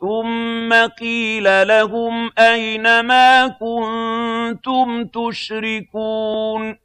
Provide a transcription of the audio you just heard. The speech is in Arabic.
ثم قيل لهم أين ما كنتم تشركون